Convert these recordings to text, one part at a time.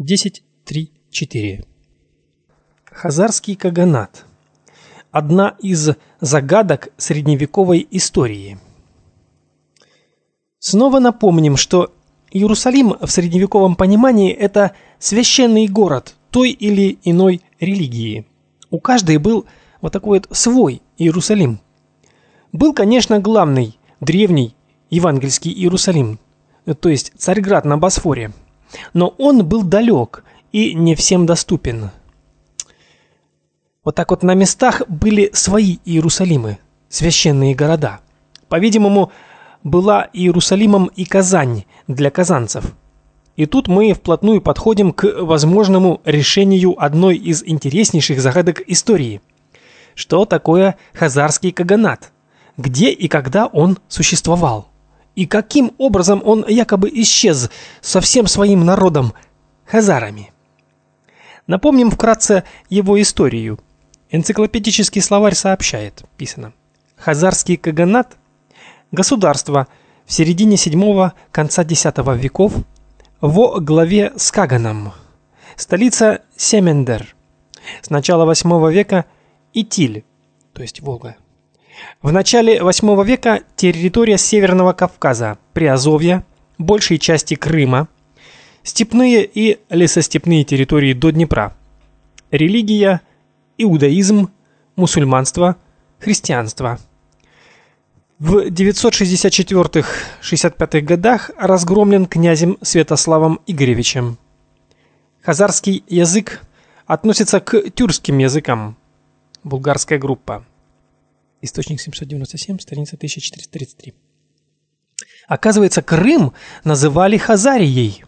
10.3.4 Хазарский каганат. Одна из загадок средневековой истории. Снова напомним, что Иерусалим в средневековом понимании это священный город той или иной религии. У каждой был вот такой вот свой Иерусалим. Был, конечно, главный, древний евангельский Иерусалим, то есть Царьград на Босфоре но он был далек и не всем доступен. Вот так вот на местах были свои Иерусалимы, священные города. По-видимому, была Иерусалимом и Казань для казанцев. И тут мы вплотную подходим к возможному решению одной из интереснейших загадок истории. Что такое хазарский каганат? Где и когда он существовал? И каким образом он якобы исчез со всем своим народом хазарами. Напомним вкратце его историю. Энциклопедический словарь сообщает, писано: Хазарский каганат государство в середине 7 конца X веков во главе с Каганом. Столица Семендер. С начала 8 века Итиль, то есть Волга. В начале VIII века территория Северного Кавказа, Приазовья, большей части Крыма, степные и лесостепные территории до Днепра. Религия иудаизм, мусульманство, христианство. В 964-65 годах разгромлен князем Святославом Игоревичем. Хазарский язык относится к тюркским языкам. Булгарская группа. Источник 797, страница 1433. Оказывается, Крым называли Хазарией.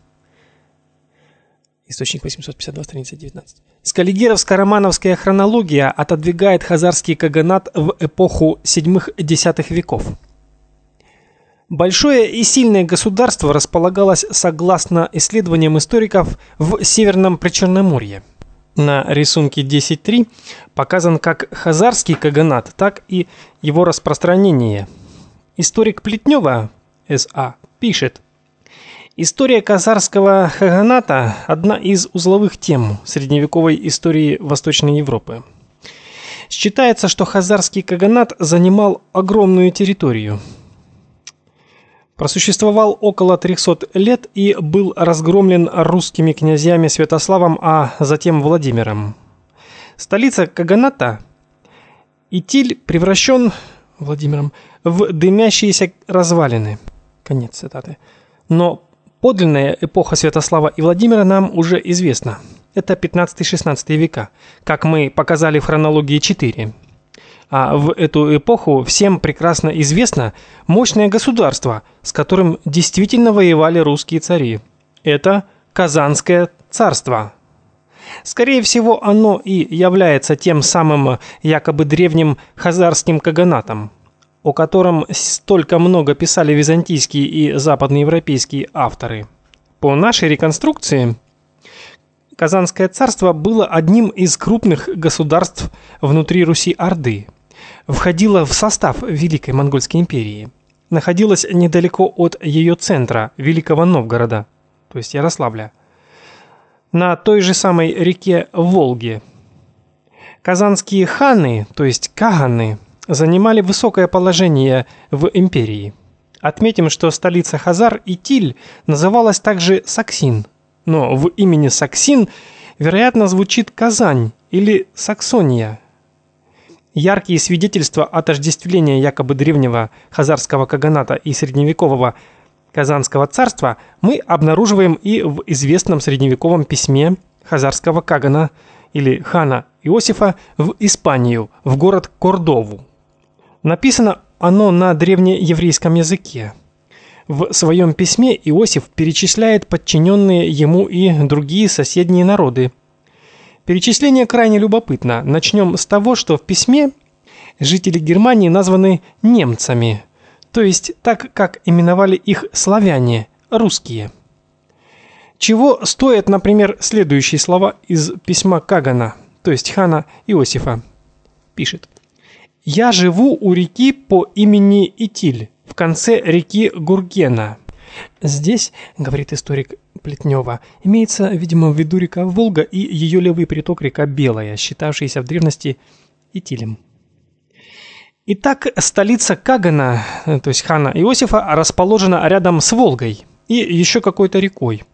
Источник 852, страница 19. Скаллигеровско-романовская хронология отодвигает хазарский каганат в эпоху 7-10 веков. Большое и сильное государство располагалось, согласно исследованиям историков, в Северном Причерноморье. На рисунке 10.3 показан как хазарский каганат, так и его распространение. Историк Плетнева С.А. пишет: История казарского каганата одна из узловых тем средневековой истории Восточной Европы. Считается, что хазарский каганат занимал огромную территорию просуществовал около 300 лет и был разгромлен русскими князьями Святославом, а затем Владимиром. Столица Каганата Итиль превращен Владимиром в дымящиеся развалины. Конец цитаты. Но подлинная эпоха Святослава и Владимира нам уже известна. Это 15-16 века, как мы показали в хронологии 4. А в эту эпоху всем прекрасно известно мощное государство, с которым действительно воевали русские цари. Это Казанское царство. Скорее всего, оно и является тем самым якобы древним хазарским каганатом, о котором столько много писали византийские и западноевропейские авторы. По нашей реконструкции Казанское царство было одним из крупных государств внутри Руси-Орды – входила в состав Великой Монгольской империи. Находилась недалеко от ее центра, Великого Новгорода, то есть Ярославля, на той же самой реке Волге. Казанские ханы, то есть каганы, занимали высокое положение в империи. Отметим, что столица Хазар Итиль называлась также Саксин, но в имени Саксин, вероятно, звучит Казань или Саксония – Яркие свидетельства отождествления якобы древнего хазарского каганата и средневекового Казанского царства мы обнаруживаем и в известном средневековом письме хазарского кагана или хана Иосифа в Испанию, в город Кордову. Написано оно на древнееврейском языке. В своем письме Иосиф перечисляет подчиненные ему и другие соседние народы, Перечисление крайне любопытно. Начнем с того, что в письме жители Германии названы немцами, то есть так, как именовали их славяне, русские. Чего стоят, например, следующие слова из письма Кагана, то есть хана Иосифа. Пишет: "Я живу у реки по имени Итиль, в конце реки Гургена. Здесь, говорит историк Плетнева, имеется, видимо, в виду река Волга и ее левый приток река Белая, считавшаяся в древности Итилем. Итак, столица Кагана, то есть хана Иосифа, расположена рядом с Волгой и еще какой-то рекой.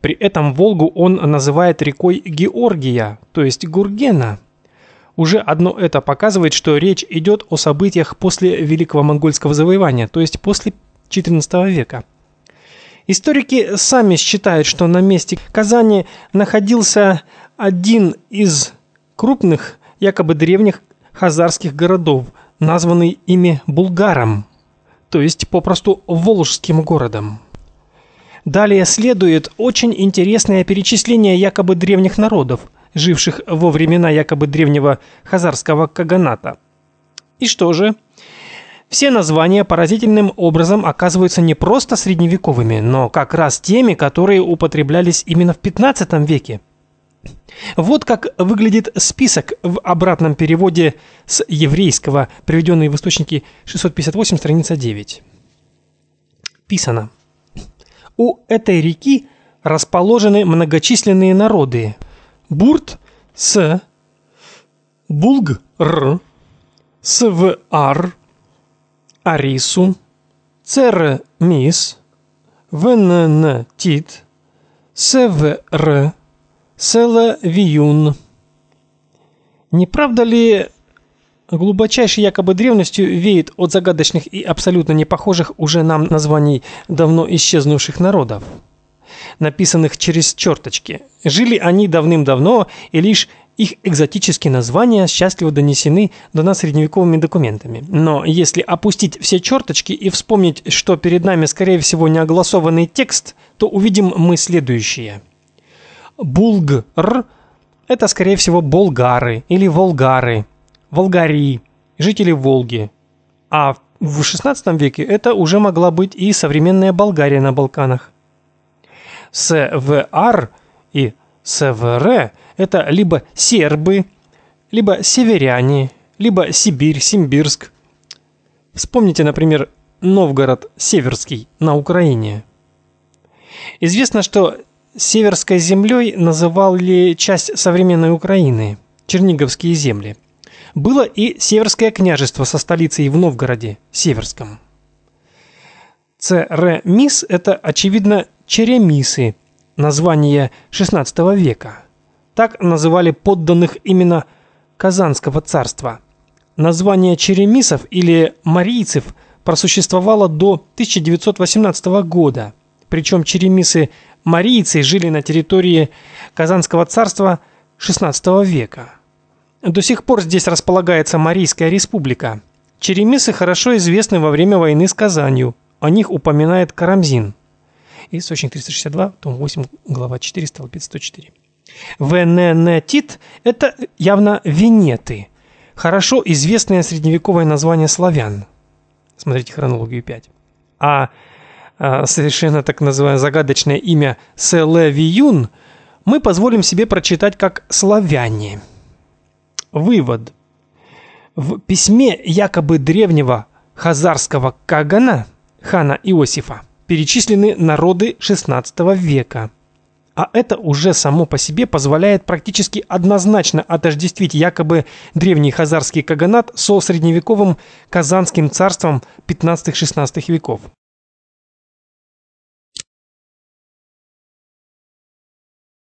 При этом Волгу он называет рекой Георгия, то есть Гургена. Уже одно это показывает, что речь идет о событиях после Великого монгольского завоевания, то есть после XIV века. Историки сами считают, что на месте Казани находился один из крупных, якобы древних хазарских городов, названный ими Булгаром, то есть попросту Волжским городом. Далее следует очень интересное перечисление якобы древних народов, живших во времена якобы древнего хазарского каганата. И что же? Все названия поразительным образом оказываются не просто средневековыми, но как раз теми, которые употреблялись именно в 15 веке. Вот как выглядит список в обратном переводе с еврейского, приведенный в источнике 658, страница 9. Писано. У этой реки расположены многочисленные народы. Бурт с Булг Р Свар Арису Цер Мис ВНН Тит СВР Селавиюн. Не правда ли глубочайшей якобы древностью веет от загадочных и абсолютно не похожих уже нам названий давно исчезнувших народов, написанных через черточки. Жили они давным-давно, и лишь их экзотические названия счастливо донесены до нас средневековыми документами. Но если опустить все черточки и вспомнить, что перед нами скорее всего не огласованный текст, то увидим мы следующее. Булгр это скорее всего болгары или волгары, волгари, жители Волги. А в XVI веке это уже могла быть и современная Болгария на Балканах. СВР и СВР это либо сербы, либо северяне, либо Сибирь, Симбирск. Вспомните, например, Новгород Северский на Украине. Известно, что Северской землей называли часть современной Украины, Черниговские земли. Было и Северское княжество со столицей в Новгороде, Северском. Церемис – это, очевидно, черемисы, название XVI века. Так называли подданных именно Казанского царства. Название черемисов или марийцев просуществовало до 1918 года. Причем черемисы марийцы жили на территории Казанского царства XVI века. До сих пор здесь располагается Марийская республика. Черемисы хорошо известны во время войны с Казанью. О них упоминает Карамзин. Источник 362, том 8, глава 4, столбец 104. Вененетит – это явно венеты, хорошо известное средневековое название славян. Смотрите хронологию 5. А а, совершенно так называемое загадочное имя Селевиюн мы позволим себе прочитать как славяне. Вывод. В письме якобы древнего хазарского кагана хана Иосифа перечислены народы XVI века. А это уже само по себе позволяет практически однозначно отождествить якобы древний хазарский каганат со средневековым Казанским царством 15-16 веков.